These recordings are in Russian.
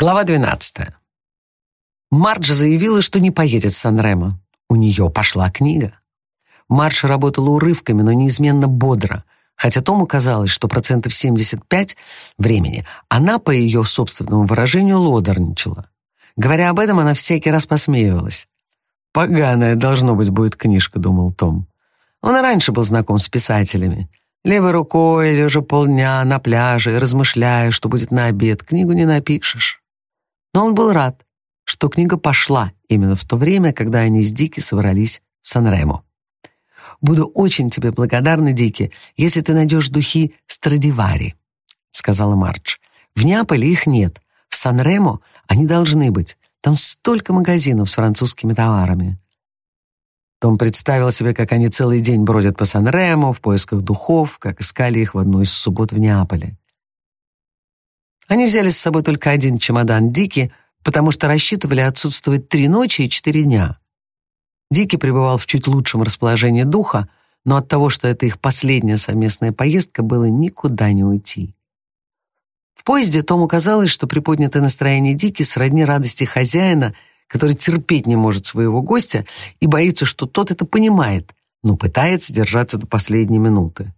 Глава 12. Мардж заявила, что не поедет в Сан-Ремо. У нее пошла книга. Мардж работала урывками, но неизменно бодро, хотя Тому казалось, что процентов 75 времени она, по ее собственному выражению, лодорничала. Говоря об этом, она всякий раз посмеивалась. «Поганая, должно быть, будет книжка», — думал Том. Он и раньше был знаком с писателями. Левой рукой, лежа полдня на пляже, размышляя, что будет на обед, книгу не напишешь. Но он был рад, что книга пошла именно в то время, когда они с Дики собрались в Сан-Ремо. «Буду очень тебе благодарна, Дики, если ты найдешь духи Страдивари», — сказала Мардж. «В Неаполе их нет. В Сан-Ремо они должны быть. Там столько магазинов с французскими товарами». Том представил себе, как они целый день бродят по Сан-Ремо в поисках духов, как искали их в одну из суббот в Неаполе. Они взяли с собой только один чемодан Дики, потому что рассчитывали отсутствовать три ночи и четыре дня. Дики пребывал в чуть лучшем расположении духа, но от того, что это их последняя совместная поездка, было никуда не уйти. В поезде Тому казалось, что приподнятое настроение Дики сродни радости хозяина, который терпеть не может своего гостя и боится, что тот это понимает, но пытается держаться до последней минуты.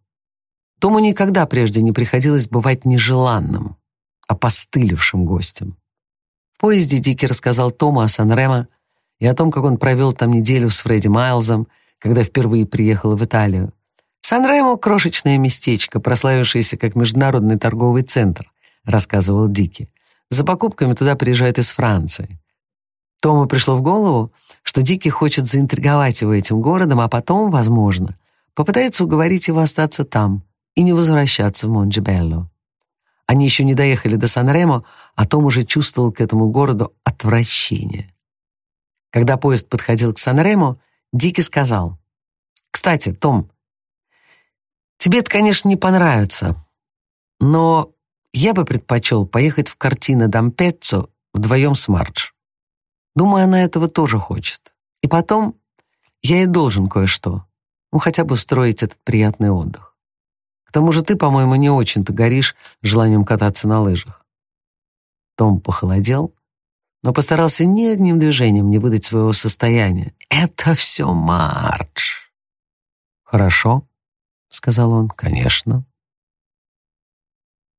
Тому никогда прежде не приходилось бывать нежеланным опостылевшим гостем. В поезде Дики рассказал Тому о Сан-Ремо и о том, как он провел там неделю с Фредди Майлзом, когда впервые приехал в Италию. «Сан-Ремо — крошечное местечко, прославившееся как международный торговый центр», — рассказывал Дики. «За покупками туда приезжают из Франции». Тому пришло в голову, что Дики хочет заинтриговать его этим городом, а потом, возможно, попытается уговорить его остаться там и не возвращаться в Монджибелло. Они еще не доехали до Сан-Ремо, а Том уже чувствовал к этому городу отвращение. Когда поезд подходил к Сан-Ремо, Дики сказал, «Кстати, Том, тебе это, конечно, не понравится, но я бы предпочел поехать в картина Дампеццо вдвоем с Мардж. Думаю, она этого тоже хочет. И потом я и должен кое-что, ну, хотя бы устроить этот приятный отдых. К тому же ты, по-моему, не очень-то горишь желанием кататься на лыжах. Том похолодел, но постарался ни одним движением не выдать своего состояния. «Это все Мардж!» «Хорошо», — сказал он, — «конечно».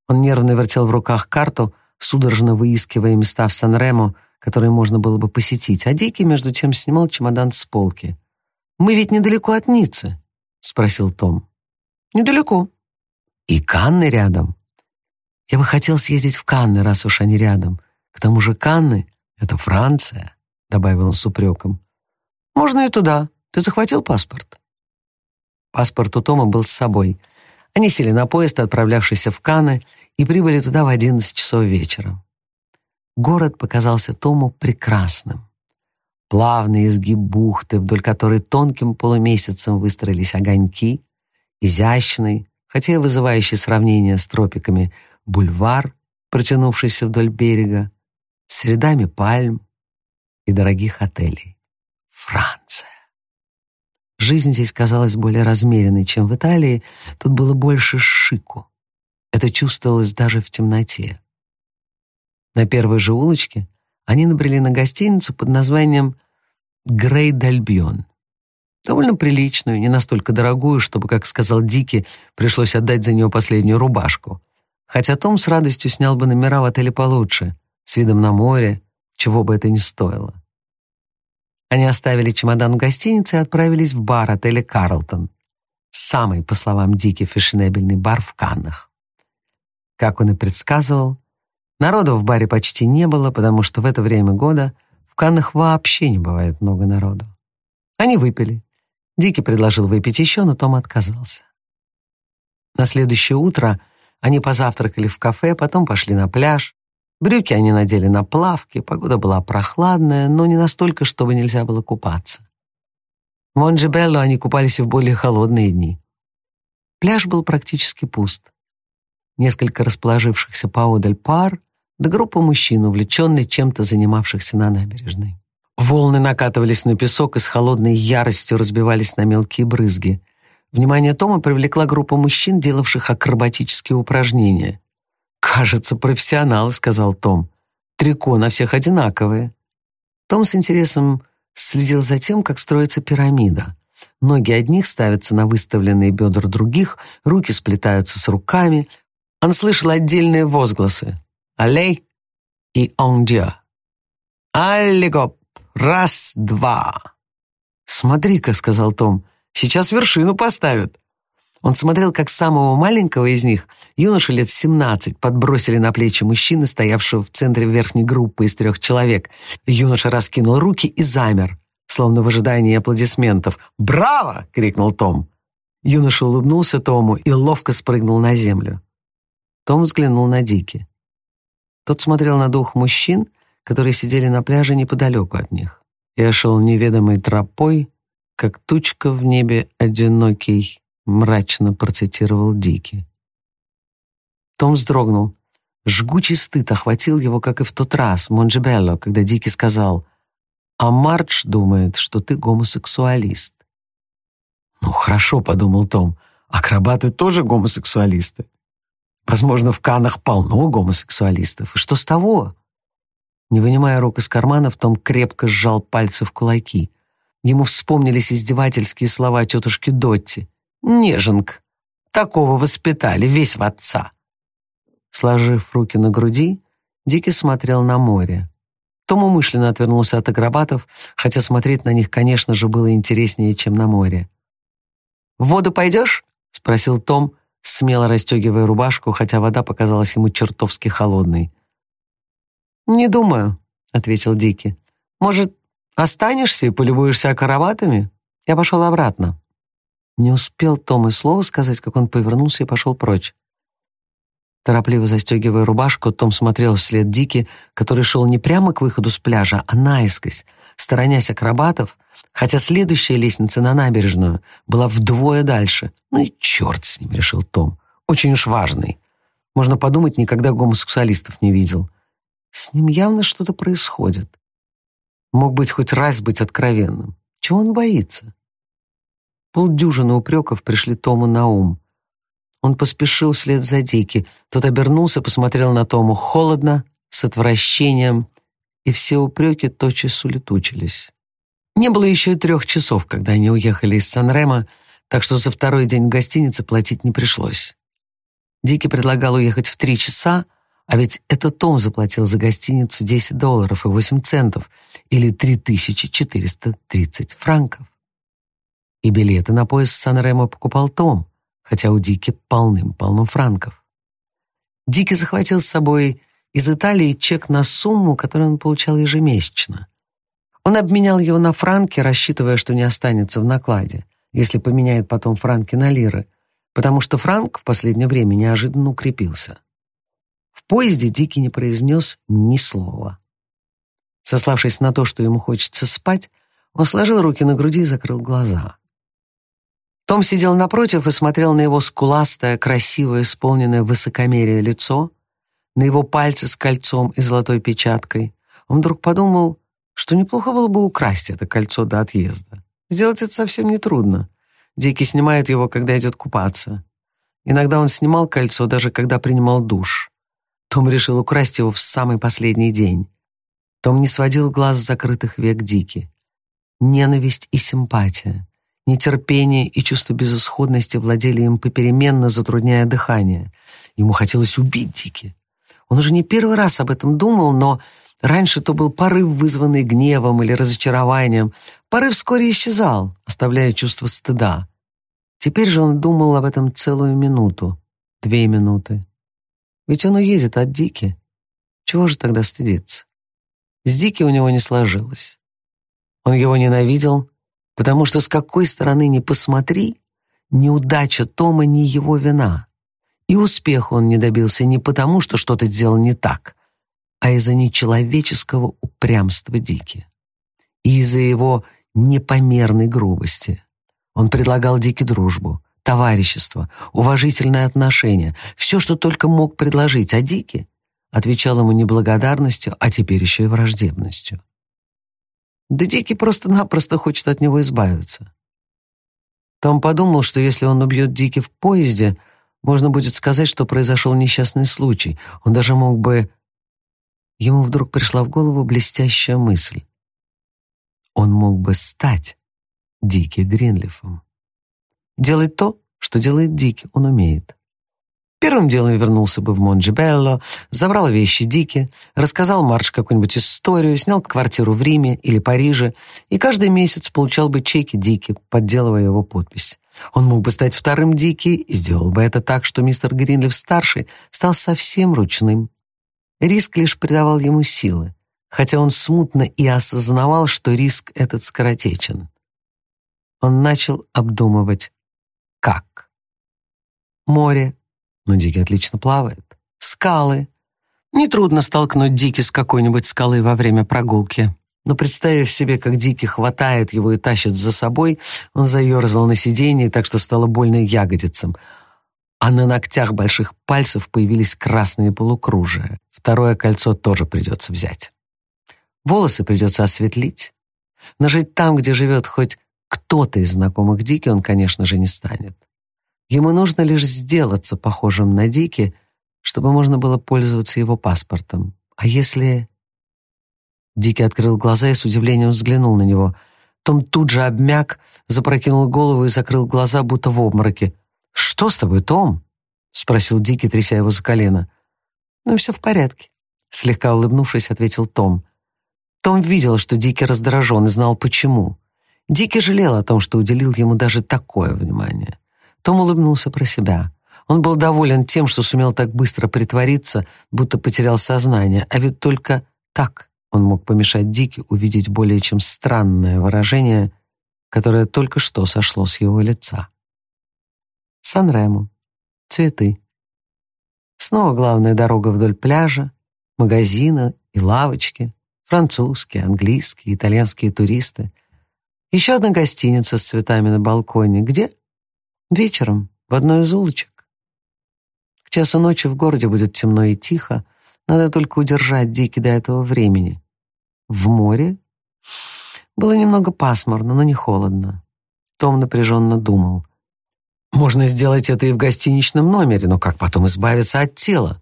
Он нервно вертел в руках карту, судорожно выискивая места в Сан-Ремо, которые можно было бы посетить, а Дикий, между тем, снимал чемодан с полки. «Мы ведь недалеко от Ниццы?» — спросил Том. «Недалеко», и Канны рядом. Я бы хотел съездить в Канны, раз уж они рядом. К тому же Канны — это Франция, — добавил он с упреком. Можно и туда. Ты захватил паспорт? Паспорт у Тома был с собой. Они сели на поезд, отправлявшийся в Канны, и прибыли туда в 11 часов вечера. Город показался Тому прекрасным. Плавный изгиб бухты, вдоль которой тонким полумесяцем выстроились огоньки, изящный, хотя и вызывающий сравнение с тропиками бульвар, протянувшийся вдоль берега, с рядами пальм и дорогих отелей. Франция. Жизнь здесь казалась более размеренной, чем в Италии, тут было больше шику. Это чувствовалось даже в темноте. На первой же улочке они набрели на гостиницу под названием «Грей Дальбьон». Довольно приличную, не настолько дорогую, чтобы, как сказал Дики, пришлось отдать за нее последнюю рубашку. Хотя Том с радостью снял бы номера в отеле получше, с видом на море, чего бы это ни стоило. Они оставили чемодан в гостинице и отправились в бар отеля «Карлтон». Самый, по словам Дики, фешенебельный бар в Каннах. Как он и предсказывал, народу в баре почти не было, потому что в это время года в Каннах вообще не бывает много народу. Они выпили, Дики предложил выпить еще, но Том отказался. На следующее утро они позавтракали в кафе, потом пошли на пляж. Брюки они надели на плавки, погода была прохладная, но не настолько, чтобы нельзя было купаться. В Монджебелло они купались и в более холодные дни. Пляж был практически пуст. Несколько расположившихся поодаль пар, да группа мужчин, увлеченных чем-то занимавшихся на набережной. Волны накатывались на песок и с холодной яростью разбивались на мелкие брызги. Внимание Тома привлекла группа мужчин, делавших акробатические упражнения. «Кажется, профессионалы», — сказал Том. трико на всех одинаковые. Том с интересом следил за тем, как строится пирамида. Ноги одних ставятся на выставленные бедра других, руки сплетаются с руками. Он слышал отдельные возгласы «Алей» и «Он Диeu». «Аллигоп! Раз, два!» «Смотри-ка», — сказал Том, — «сейчас вершину поставят». Он смотрел, как самого маленького из них, юношу лет 17, подбросили на плечи мужчины, стоявшего в центре верхней группы из трех человек. Юноша раскинул руки и замер, словно в ожидании аплодисментов. «Браво!» — крикнул Том. Юноша улыбнулся Тому и ловко спрыгнул на землю. Том взглянул на Дики. Тот смотрел на двух мужчин, которые сидели на пляже неподалеку от них. Я шел неведомой тропой, как тучка в небе одинокий мрачно процитировал Дики. Том вздрогнул. Жгучий стыд охватил его, как и в тот раз, Монджебелло, когда Дики сказал, «А Мардж думает, что ты гомосексуалист». «Ну, хорошо», — подумал Том, «акробаты тоже гомосексуалисты. Возможно, в Канах полно гомосексуалистов. И что с того?» Не вынимая рук из карманов, Том крепко сжал пальцы в кулаки. Ему вспомнились издевательские слова тетушки Дотти. Неженка. Такого воспитали, весь в отца. Сложив руки на груди, Дикий смотрел на море. Том умышленно отвернулся от акробатов, хотя смотреть на них, конечно же, было интереснее, чем на море. «В воду пойдешь?» — спросил Том, смело расстегивая рубашку, хотя вода показалась ему чертовски холодной. «Не думаю», — ответил Дики. «Может, останешься и полюбуешься акробатами?» Я пошел обратно. Не успел Том и слова сказать, как он повернулся и пошел прочь. Торопливо застегивая рубашку, Том смотрел вслед Дики, который шел не прямо к выходу с пляжа, а наискось, сторонясь акробатов, хотя следующая лестница на набережную была вдвое дальше. Ну и черт с ним, решил Том. Очень уж важный. Можно подумать, никогда гомосексуалистов не видел. С ним явно что-то происходит. Мог быть хоть раз быть откровенным. Чего он боится? Полдюжины упреков пришли Тому на ум. Он поспешил вслед за Дики. Тот обернулся, посмотрел на Тому холодно, с отвращением, и все упреки тотчас улетучились. Не было еще и трех часов, когда они уехали из Сан-Ремо, так что за второй день в гостинице платить не пришлось. Дики предлагал уехать в три часа, а ведь это Том заплатил за гостиницу 10 долларов и 8 центов, или 3430 франков. И билеты на поезд Сан-Ремо покупал Том, хотя у Дики полным-полно франков. Дики захватил с собой из Италии чек на сумму, которую он получал ежемесячно. Он обменял его на франки, рассчитывая, что не останется в накладе, если поменяет потом франки на лиры, потому что франк в последнее время неожиданно укрепился. В поезде Дики не произнес ни слова. Сославшись на то, что ему хочется спать, он сложил руки на груди и закрыл глаза. Том сидел напротив и смотрел на его скуластое, красивое, исполненное высокомерие лицо, на его пальцы с кольцом и золотой печаткой. Он вдруг подумал, что неплохо было бы украсть это кольцо до отъезда. Сделать это совсем нетрудно. Дикий снимает его, когда идет купаться. Иногда он снимал кольцо, даже когда принимал душ. Том решил украсть его в самый последний день. Том не сводил глаз с закрытых век Дики. Ненависть и симпатия. Нетерпение и чувство безысходности владели им попеременно, затрудняя дыхание. Ему хотелось убить Дики. Он уже не первый раз об этом думал, но раньше то был порыв, вызванный гневом или разочарованием. Порыв вскоре исчезал, оставляя чувство стыда. Теперь же он думал об этом целую минуту, две минуты. Ведь он уедет от Дики. Чего же тогда стыдиться? С Дики у него не сложилось. Он его ненавидел, Потому что с какой стороны ни посмотри, неудача Тома не его вина. И успеха он не добился не потому, что что-то сделал не так, а из-за нечеловеческого упрямства Дики. И из-за его непомерной грубости. Он предлагал Дике дружбу, товарищество, уважительное отношение, все, что только мог предложить, а Дики отвечал ему неблагодарностью, а теперь еще и враждебностью. Да Дикий просто-напросто хочет от него избавиться. Том подумал, что если он убьет Дики в поезде, можно будет сказать, что произошел несчастный случай. Он даже мог бы... Ему вдруг пришла в голову блестящая мысль. Он мог бы стать Дики Гринлифом. Делать то, что делает Дики, он умеет. Первым делом вернулся бы в Монджибелло, забрал вещи Дики, рассказал Марш какую-нибудь историю, снял квартиру в Риме или Париже и каждый месяц получал бы чеки Дики, подделывая его подпись. Он мог бы стать вторым Дики и сделал бы это так, что мистер Гринлиф-старший стал совсем ручным. Риск лишь придавал ему силы, хотя он смутно и осознавал, что риск этот скоротечен. Он начал обдумывать, как. Море, но Дики отлично плавает. Скалы. Нетрудно столкнуть Дики с какой-нибудь скалы во время прогулки. Но представив себе, как Дики хватает его и тащит за собой, он заерзал на сиденье, так что стало больно ягодицам. А на ногтях больших пальцев появились красные полукружия. Второе кольцо тоже придется взять. Волосы придется осветлить. Но жить там, где живет хоть кто-то из знакомых Дики, он, конечно же, не станет. Ему нужно лишь сделаться похожим на Дики, чтобы можно было пользоваться его паспортом. А если... Дики открыл глаза и с удивлением взглянул на него. Том тут же обмяк, запрокинул голову и закрыл глаза, будто в обмороке. «Что с тобой, Том?» — спросил Дики, тряся его за колено. «Ну, все в порядке», — слегка улыбнувшись, ответил Том. Том видел, что Дики раздражен и знал, почему. Дики жалел о том, что уделил ему даже такое внимание. Том улыбнулся про себя. Он был доволен тем, что сумел так быстро притвориться, будто потерял сознание, а ведь только так он мог помешать Дике увидеть более чем странное выражение, которое только что сошло с его лица. Сан-Рему. Цветы. Снова главная дорога вдоль пляжа, магазины и лавочки, французские, английские, итальянские туристы. Еще одна гостиница с цветами на балконе. Где? Вечером, в одной из улочек. К часу ночи в городе будет темно и тихо, надо только удержать Дики до этого времени. В море было немного пасмурно, но не холодно. Том напряженно думал. Можно сделать это и в гостиничном номере, но как потом избавиться от тела?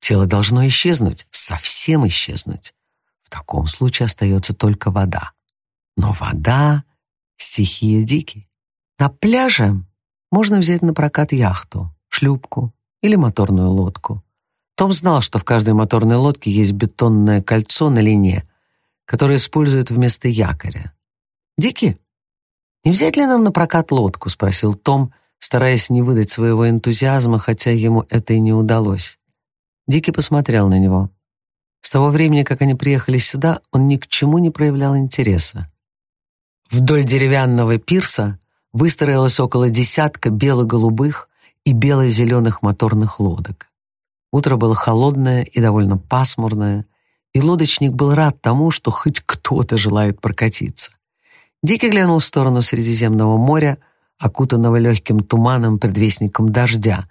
Тело должно исчезнуть, совсем исчезнуть. В таком случае остается только вода. Но вода — стихия Дики. На пляже можно взять на прокат яхту, шлюпку или моторную лодку. Том знал, что в каждой моторной лодке есть бетонное кольцо на лине, которое используют вместо якоря. «Дики, не взять ли нам на прокат лодку?» — спросил Том, стараясь не выдать своего энтузиазма, хотя ему это и не удалось. Дики посмотрел на него. С того времени, как они приехали сюда, он ни к чему не проявлял интереса. Вдоль деревянного пирса выстроилось около десятка бело-голубых и бело-зеленых моторных лодок. Утро было холодное и довольно пасмурное, и лодочник был рад тому, что хоть кто-то желает прокатиться. Дикий глянул в сторону Средиземного моря, окутанного легким туманом, предвестником дождя.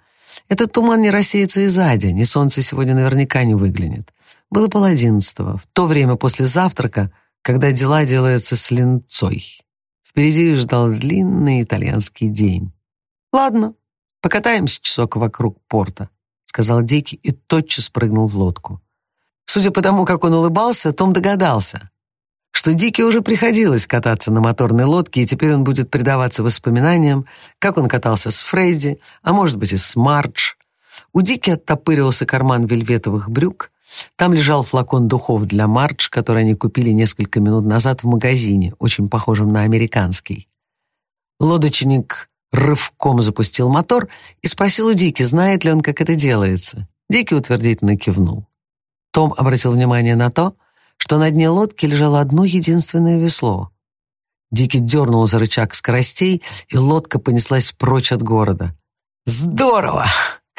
Этот туман не рассеется и за день, и солнце сегодня наверняка не выглянет. Было пол одиннадцатого, в то время после завтрака, когда дела делаются с линцой. Впереди ждал длинный итальянский день. «Ладно, покатаемся часок вокруг порта», — сказал Дики и тотчас прыгнул в лодку. Судя по тому, как он улыбался, Том догадался, что Дики уже приходилось кататься на моторной лодке, и теперь он будет предаваться воспоминаниям, как он катался с Фредди, а может быть и с Мардж. У Дики оттопыривался карман вельветовых брюк, там лежал флакон духов для Мардж, который они купили несколько минут назад в магазине, очень похожем на американский. Лодочник рывком запустил мотор и спросил у Дики, знает ли он, как это делается. Дики утвердительно кивнул. Том обратил внимание на то, что на дне лодки лежало одно единственное весло. Дики дернул за рычаг скоростей, и лодка понеслась прочь от города. «Здорово!»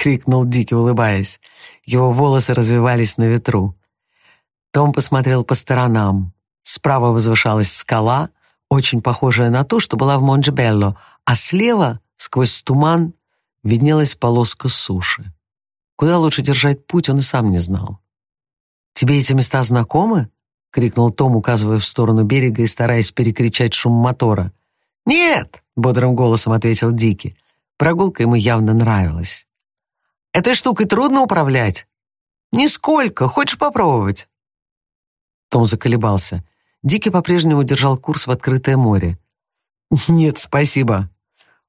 Крикнул Дики, улыбаясь. Его волосы развивались на ветру. Том посмотрел по сторонам. Справа возвышалась скала, очень похожая на ту, что была в Монджебелло, а слева, сквозь туман, виднелась полоска суши. Куда лучше держать путь, он и сам не знал. «Тебе эти места знакомы?» — крикнул Том, указывая в сторону берега и стараясь перекричать шум мотора. «Нет!» — бодрым голосом ответил Дики. Прогулка ему явно нравилась. Этой штукой трудно управлять?» «Нисколько. Хочешь попробовать?» Том заколебался. Дики по-прежнему держал курс в открытое море. «Нет, спасибо».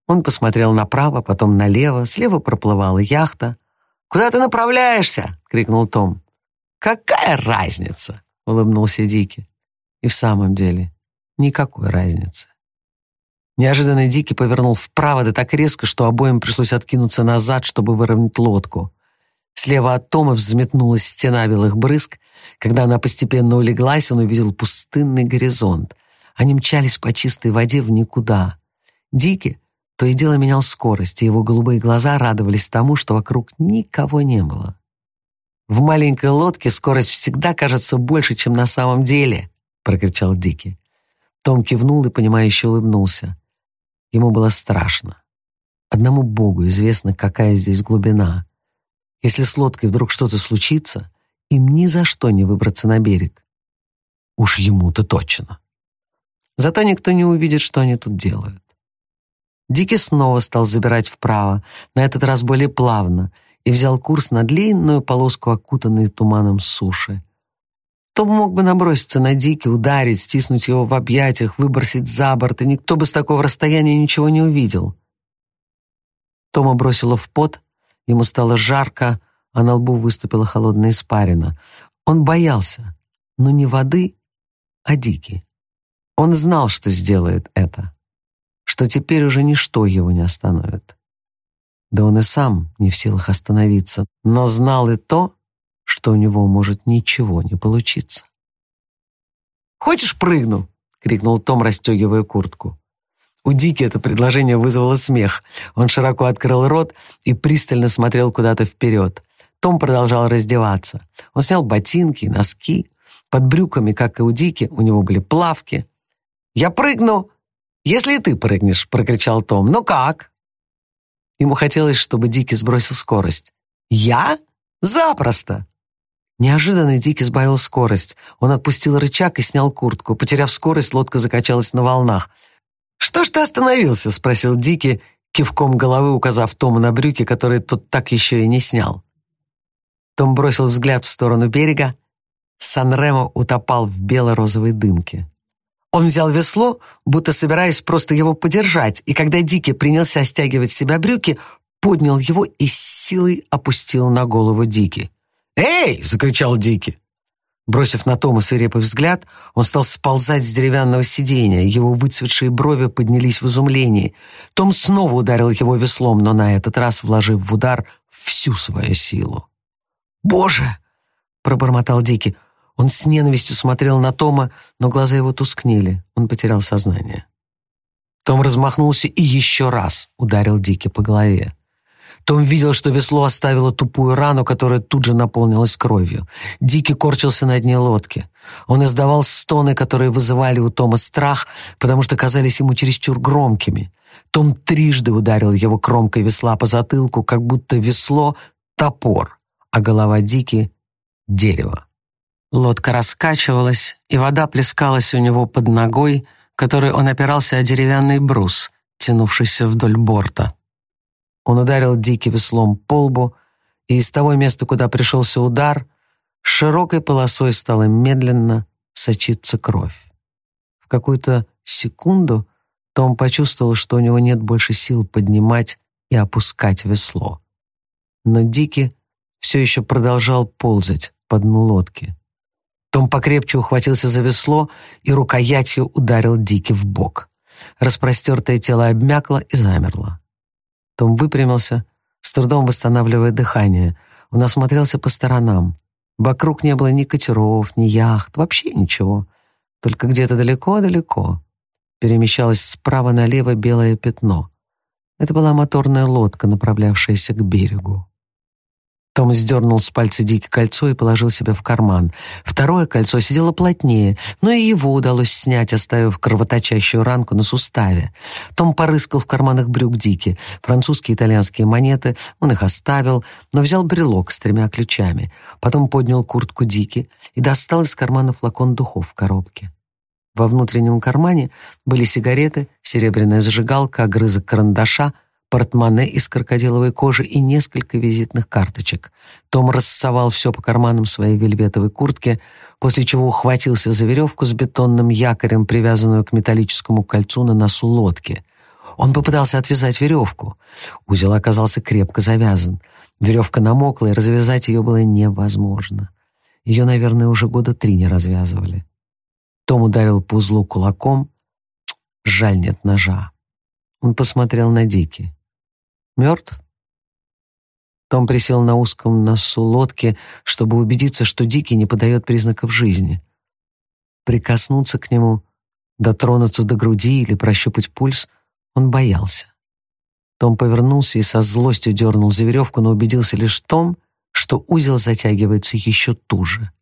Он посмотрел направо, потом налево, слева проплывала яхта. «Куда ты направляешься?» — крикнул Том. «Какая разница?» — улыбнулся Дики. И в самом деле, никакой разницы. Неожиданно Дики повернул вправо, да так резко, что обоим пришлось откинуться назад, чтобы выровнять лодку. Слева от Тома взметнулась стена белых брызг. Когда она постепенно улеглась, он увидел пустынный горизонт. Они мчались по чистой воде в никуда. Дики то и дело менял скорость, и его голубые глаза радовались тому, что вокруг никого не было. «В маленькой лодке скорость всегда кажется больше, чем на самом деле», — прокричал Дики. Том кивнул и, понимающе улыбнулся. Ему было страшно. Одному Богу известно, какая здесь глубина. Если с лодкой вдруг что-то случится, им ни за что не выбраться на берег. Уж ему-то точно. Зато никто не увидит, что они тут делают. Дики снова стал забирать вправо, на этот раз более плавно, и взял курс на длинную полоску, окутанной туманом суши. Том мог бы наброситься на Дики, ударить, стиснуть его в объятиях, выбросить за борт, и никто бы с такого расстояния ничего не увидел. Тома бросило в пот, ему стало жарко, а на лбу выступила холодная испарина. Он боялся, но не воды, а Дики. Он знал, что сделает это, что теперь уже ничто его не остановит. Да он и сам не в силах остановиться, но знал и то, что у него может ничего не получиться. «Хочешь, прыгну?» — крикнул Том, расстегивая куртку. У Дики это предложение вызвало смех. Он широко открыл рот и пристально смотрел куда-то вперед. Том продолжал раздеваться. Он снял ботинки, носки. Под брюками, как и у Дики, у него были плавки. «Я прыгну, если и ты прыгнешь», — прокричал Том. «Ну как?» Ему хотелось, чтобы Дики сбросил скорость. «Я? Запросто!» Неожиданно Дики сбавил скорость. Он отпустил рычаг и снял куртку. Потеряв скорость, лодка закачалась на волнах. «Что ж ты остановился?» — спросил Дики, кивком головы указав Тому на брюки, которые тот так еще и не снял. Том бросил взгляд в сторону берега. Сан-Ремо утопал в бело-розовой дымке. Он взял весло, будто собираясь просто его подержать, и когда Дики принялся стягивать с себя брюки, поднял его и с силой опустил на голову Дики. «Эй!» — закричал Дики. Бросив на Тома свирепый взгляд, он стал сползать с деревянного сиденья. Его выцветшие брови поднялись в изумлении. Том снова ударил его веслом, но на этот раз вложив в удар всю свою силу. «Боже!» — пробормотал Дики. Он с ненавистью смотрел на Тома, но глаза его тускнели. Он потерял сознание. Том размахнулся и еще раз ударил Дики по голове. Том видел, что весло оставило тупую рану, которая тут же наполнилась кровью. Дикий корчился на дне лодки. Он издавал стоны, которые вызывали у Тома страх, потому что казались ему чересчур громкими. Том трижды ударил его кромкой весла по затылку, как будто весло — топор, а голова Дики — дерево. Лодка раскачивалась, и вода плескалась у него под ногой, которой он опирался о деревянный брус, тянувшийся вдоль борта. Он ударил Дики веслом по лбу, и из того места, куда пришелся удар, широкой полосой стала медленно сочиться кровь. В какую-то секунду Том почувствовал, что у него нет больше сил поднимать и опускать весло. Но Дики все еще продолжал ползать по дну лодки. Том покрепче ухватился за весло и рукоятью ударил Дики в бок. Распростертое тело обмякло и замерло. Том выпрямился, с трудом восстанавливая дыхание. Он осмотрелся по сторонам. Вокруг не было ни катеров, ни яхт, вообще ничего. Только где-то далеко-далеко перемещалось справа налево белое пятно. Это была моторная лодка, направлявшаяся к берегу. Том сдернул с пальца Дики кольцо и положил себе в карман. Второе кольцо сидело плотнее, но и его удалось снять, оставив кровоточащую ранку на суставе. Том порыскал в карманах брюк Дики. Французские и итальянские монеты, он их оставил, но взял брелок с тремя ключами. Потом поднял куртку Дики и достал из кармана флакон духов в коробке. Во внутреннем кармане были сигареты, серебряная зажигалка, огрызок карандаша — портмоне из крокодиловой кожи и несколько визитных карточек. Том рассовал все по карманам своей вельветовой куртки, после чего ухватился за веревку с бетонным якорем, привязанную к металлическому кольцу на носу лодки. Он попытался отвязать веревку. Узел оказался крепко завязан. Веревка намокла, и развязать ее было невозможно. Ее, наверное, уже года три не развязывали. Том ударил по узлу кулаком. Жаль, нет ножа. Он посмотрел на Дики. Мертв? Том присел на узком носу лодки, чтобы убедиться, что Дикий не подает признаков жизни. Прикоснуться к нему, дотронуться до груди или прощупать пульс он боялся. Том повернулся и со злостью дернул за веревку, но убедился лишь в том, что узел затягивается еще туже.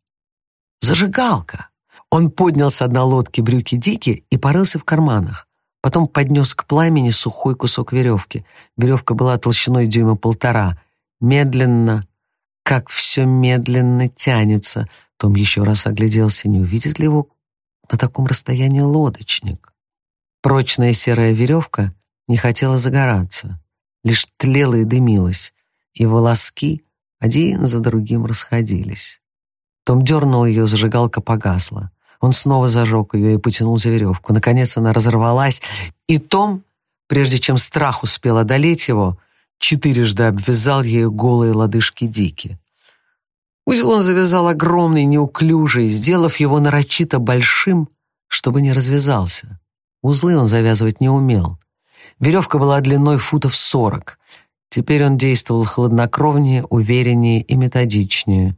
«Зажигалка!» Он поднял с дна лодки брюки Дики и порылся в карманах. Потом поднес к пламени сухой кусок веревки. Веревка была толщиной дюйма полтора — Медленно, как все медленно тянется. Том еще раз огляделся, не увидит ли его на таком расстоянии лодочник. Прочная серая веревка не хотела загораться, лишь тлела и дымилась, и волоски один за другим расходились. Том дернул ее, зажигалка погасла. Он снова зажег ее и потянул за веревку. Наконец она разорвалась, и Том, прежде чем страх успел одолеть его, четырежды обвязал ею голые лодыжки Дики. Узел он завязал огромный, неуклюжий, сделав его нарочито большим, чтобы не развязался. Узлы он завязывать не умел. Веревка была длиной футов сорок. Теперь он действовал хладнокровнее, увереннее и методичнее.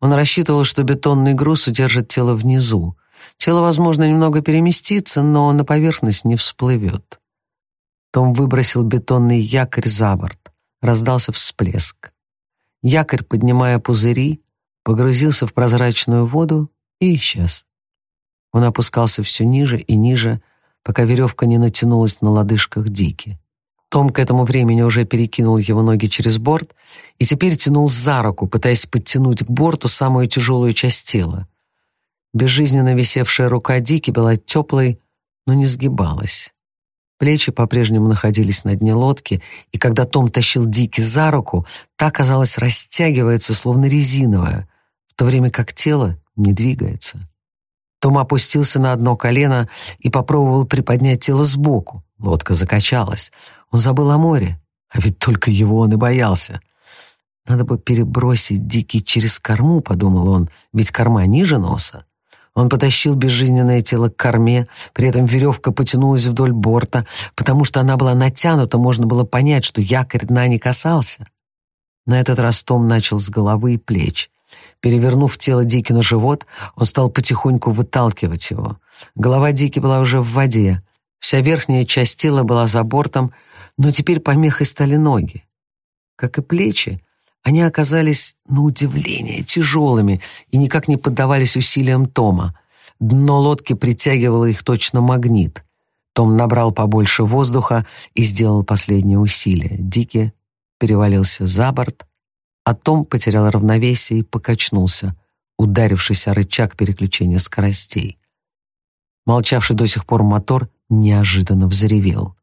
Он рассчитывал, что бетонный груз удержит тело внизу. Тело, возможно, немного переместится, но на поверхность не всплывет. Том выбросил бетонный якорь за борт. Раздался всплеск. Якорь, поднимая пузыри, погрузился в прозрачную воду и исчез. Он опускался все ниже и ниже, пока веревка не натянулась на лодыжках Дики. Том к этому времени уже перекинул его ноги через борт и теперь тянул за руку, пытаясь подтянуть к борту самую тяжелую часть тела. Безжизненно висевшая рука Дики была теплой, но не сгибалась. Плечи по-прежнему находились на дне лодки, и когда Том тащил Дики за руку, та, казалось, растягивается, словно резиновая, в то время как тело не двигается. Том опустился на одно колено и попробовал приподнять тело сбоку. Лодка закачалась. Он забыл о море, а ведь только его он и боялся. «Надо бы перебросить Дики через корму», — подумал он, — «ведь корма ниже носа». Он потащил безжизненное тело к корме, при этом веревка потянулась вдоль борта. Потому что она была натянута, можно было понять, что якорь дна не касался. На этот раз Том начал с головы и плеч. Перевернув тело Дики на живот, он стал потихоньку выталкивать его. Голова Дики была уже в воде. Вся верхняя часть тела была за бортом, но теперь помехой стали ноги. Как и плечи, они оказались, на удивление, тяжелыми и никак не поддавались усилиям Тома. Дно лодки притягивало их точно магнит. Том набрал побольше воздуха и сделал последнее усилие. Дики перевалился за борт, а Том потерял равновесие и покачнулся, ударившись о рычаг переключения скоростей. Молчавший до сих пор мотор неожиданно взревел.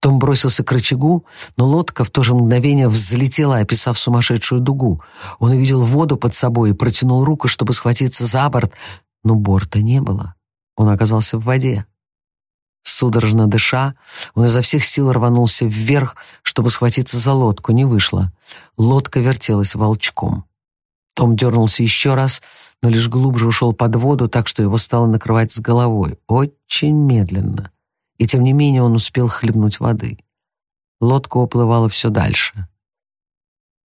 Том бросился к рычагу, но лодка в то же мгновение взлетела, описав сумасшедшую дугу. Он увидел воду под собой и протянул руку, чтобы схватиться за борт, но борта не было. Он оказался в воде. Судорожно дыша, он изо всех сил рванулся вверх, чтобы схватиться за лодку. Не вышло. Лодка вертелась волчком. Том дернулся еще раз, но лишь глубже ушел под воду, так что его стало накрывать с головой. Очень медленно и тем не менее он успел хлебнуть воды. Лодка уплывала все дальше.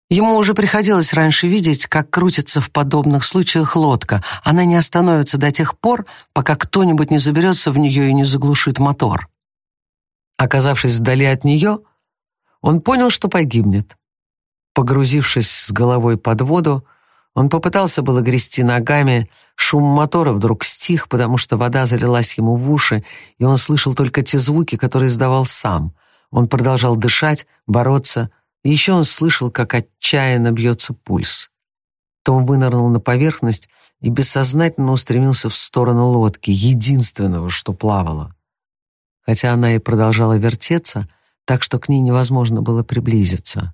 Ему уже приходилось раньше видеть, как крутится в подобных случаях лодка. Она не остановится до тех пор, пока кто-нибудь не заберется в нее и не заглушит мотор. Оказавшись вдали от нее, он понял, что погибнет. Погрузившись с головой под воду, он попытался было грести ногами, шум мотора вдруг стих, потому что вода залилась ему в уши, и он слышал только те звуки, которые издавал сам. Он продолжал дышать, бороться, и еще он слышал, как отчаянно бьется пульс. Том вынырнул на поверхность и бессознательно устремился в сторону лодки, единственного, что плавало. Хотя она и продолжала вертеться, так что к ней невозможно было приблизиться.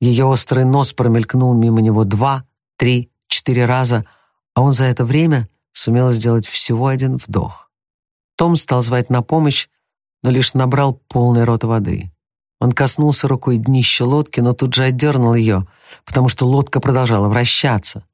Ее острый нос промелькнул мимо него два, три, четыре раза, а он за это время сумел сделать всего один вдох. Том стал звать на помощь, но лишь набрал полный рот воды. Он коснулся рукой днища лодки, но тут же отдернул ее, потому что лодка продолжала вращаться.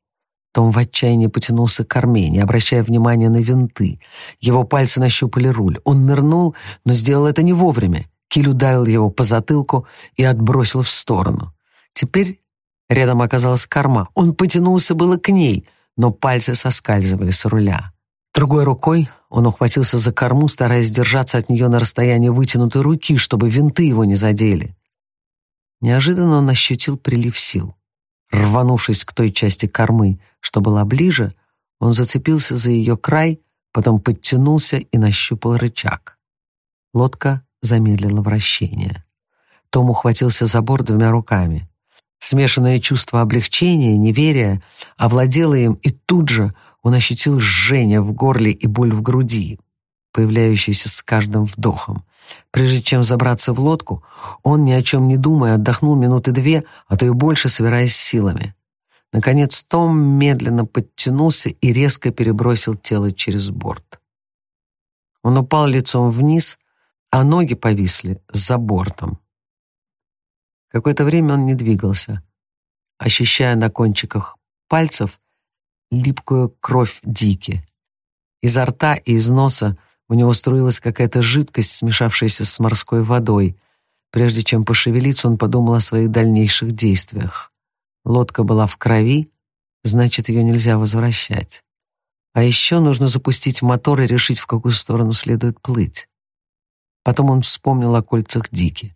Том в отчаянии потянулся к корме, не обращая внимания на винты. Его пальцы нащупали руль. Он нырнул, но сделал это не вовремя. Киль ударил его по затылку и отбросил в сторону. Теперь рядом оказалась корма. Он потянулся было к ней, но пальцы соскальзывали с руля. Другой рукой он ухватился за корму, стараясь держаться от нее на расстоянии вытянутой руки, чтобы винты его не задели. Неожиданно он ощутил прилив сил. Рванувшись к той части кормы, что была ближе, он зацепился за ее край, потом подтянулся и нащупал рычаг. Лодка замедлила вращение. Том ухватился за борт двумя руками. Смешанное чувство облегчения неверия овладело им, и тут же он ощутил жжение в горле и боль в груди, появляющуюся с каждым вдохом. Прежде чем забраться в лодку, он, ни о чем не думая, отдохнул минуты две, а то и больше, собираясь силами. Наконец Том медленно подтянулся и резко перебросил тело через борт. Он упал лицом вниз, а ноги повисли за бортом. Какое-то время он не двигался, ощущая на кончиках пальцев липкую кровь Дики. Изо рта и из носа у него струилась какая-то жидкость, смешавшаяся с морской водой. Прежде чем пошевелиться, он подумал о своих дальнейших действиях. Лодка была в крови, значит, ее нельзя возвращать. А еще нужно запустить мотор и решить, в какую сторону следует плыть. Потом он вспомнил о кольцах Дики.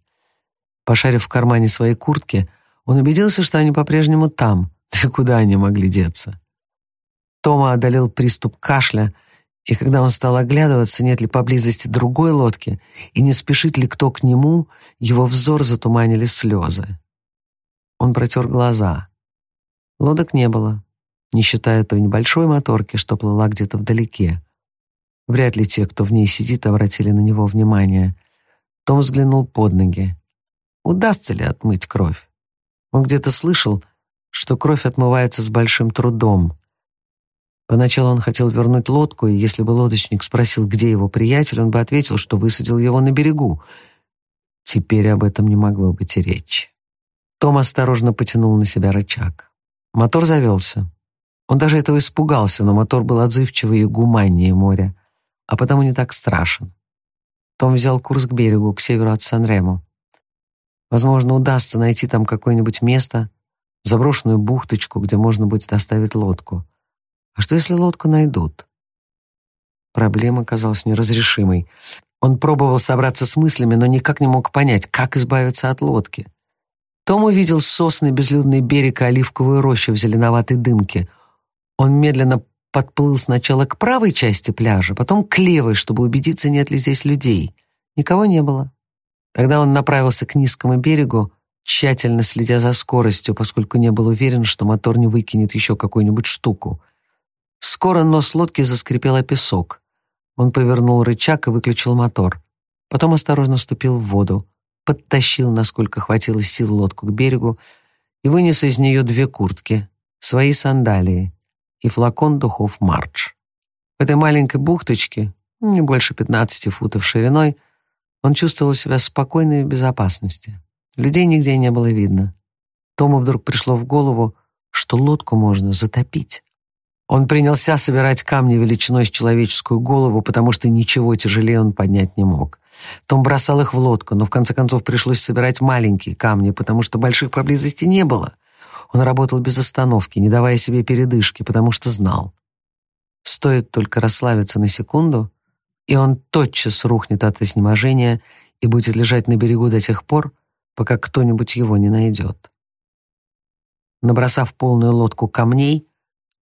Пошарив в кармане своей куртки, он убедился, что они по-прежнему там. Да куда они могли деться? Тома одолел приступ кашля, и когда он стал оглядываться, нет ли поблизости другой лодки, и не спешит ли кто к нему, его взор затуманили слезы. Он протер глаза. Лодок не было, не считая той небольшой моторки, что плыла где-то вдалеке. Вряд ли те, кто в ней сидит, обратили на него внимание. Том взглянул под ноги. Удастся ли отмыть кровь? Он где-то слышал, что кровь отмывается с большим трудом. Поначалу он хотел вернуть лодку, и если бы лодочник спросил, где его приятель, он бы ответил, что высадил его на берегу. Теперь об этом не могло быть и речи. Том осторожно потянул на себя рычаг. Мотор завелся. Он даже этого испугался, но мотор был отзывчивый и гуманнее моря, а потому не так страшен. Том взял курс к берегу, к северу от Сан-Ремо. Возможно, удастся найти там какое-нибудь место, заброшенную бухточку, где можно будет доставить лодку. А что, если лодку найдут? Проблема казалась неразрешимой. Он пробовал собраться с мыслями, но никак не мог понять, как избавиться от лодки. Том увидел сосны, безлюдный берег и оливковую рощу в зеленоватой дымке. Он медленно подплыл сначала к правой части пляжа, потом к левой, чтобы убедиться, нет ли здесь людей. Никого не было. Тогда он направился к низкому берегу, тщательно следя за скоростью, поскольку не был уверен, что мотор не выкинет еще какую-нибудь штуку. Скоро нос лодки заскрипел о песок. Он повернул рычаг и выключил мотор. Потом осторожно ступил в воду, подтащил, насколько хватило сил, лодку к берегу и вынес из нее две куртки, свои сандалии и флакон духов Мардж. В этой маленькой бухточке, не больше 15 футов шириной, он чувствовал себя спокойно и в безопасности. Людей нигде не было видно. Тому вдруг пришло в голову, что лодку можно затопить. Он принялся собирать камни величиной с человеческую голову, потому что ничего тяжелее он поднять не мог. Том бросал их в лодку, но в конце концов пришлось собирать маленькие камни, потому что больших поблизости не было. Он работал без остановки, не давая себе передышки, потому что знал. Стоит только расслабиться на секунду, и он тотчас рухнет от изнеможения и будет лежать на берегу до тех пор, пока кто-нибудь его не найдет. Набросав полную лодку камней,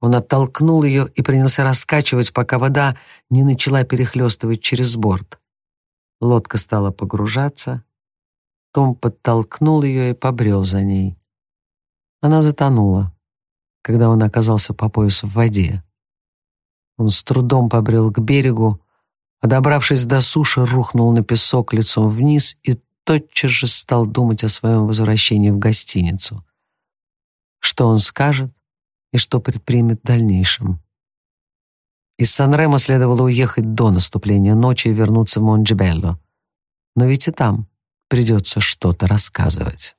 он оттолкнул ее и принялся раскачивать, пока вода не начала перехлестывать через борт. Лодка стала погружаться. Том подтолкнул ее и побрел за ней. Она затонула, когда он оказался по пояс в воде. Он с трудом побрел к берегу, а добравшись до суши, рухнул на песок лицом вниз и тотчас же стал думать о своем возвращении в гостиницу. Что он скажет? и что предпримет в дальнейшем. Из Сан-Ремо следовало уехать до наступления ночи и вернуться в Монджибелло. Но ведь и там придется что-то рассказывать.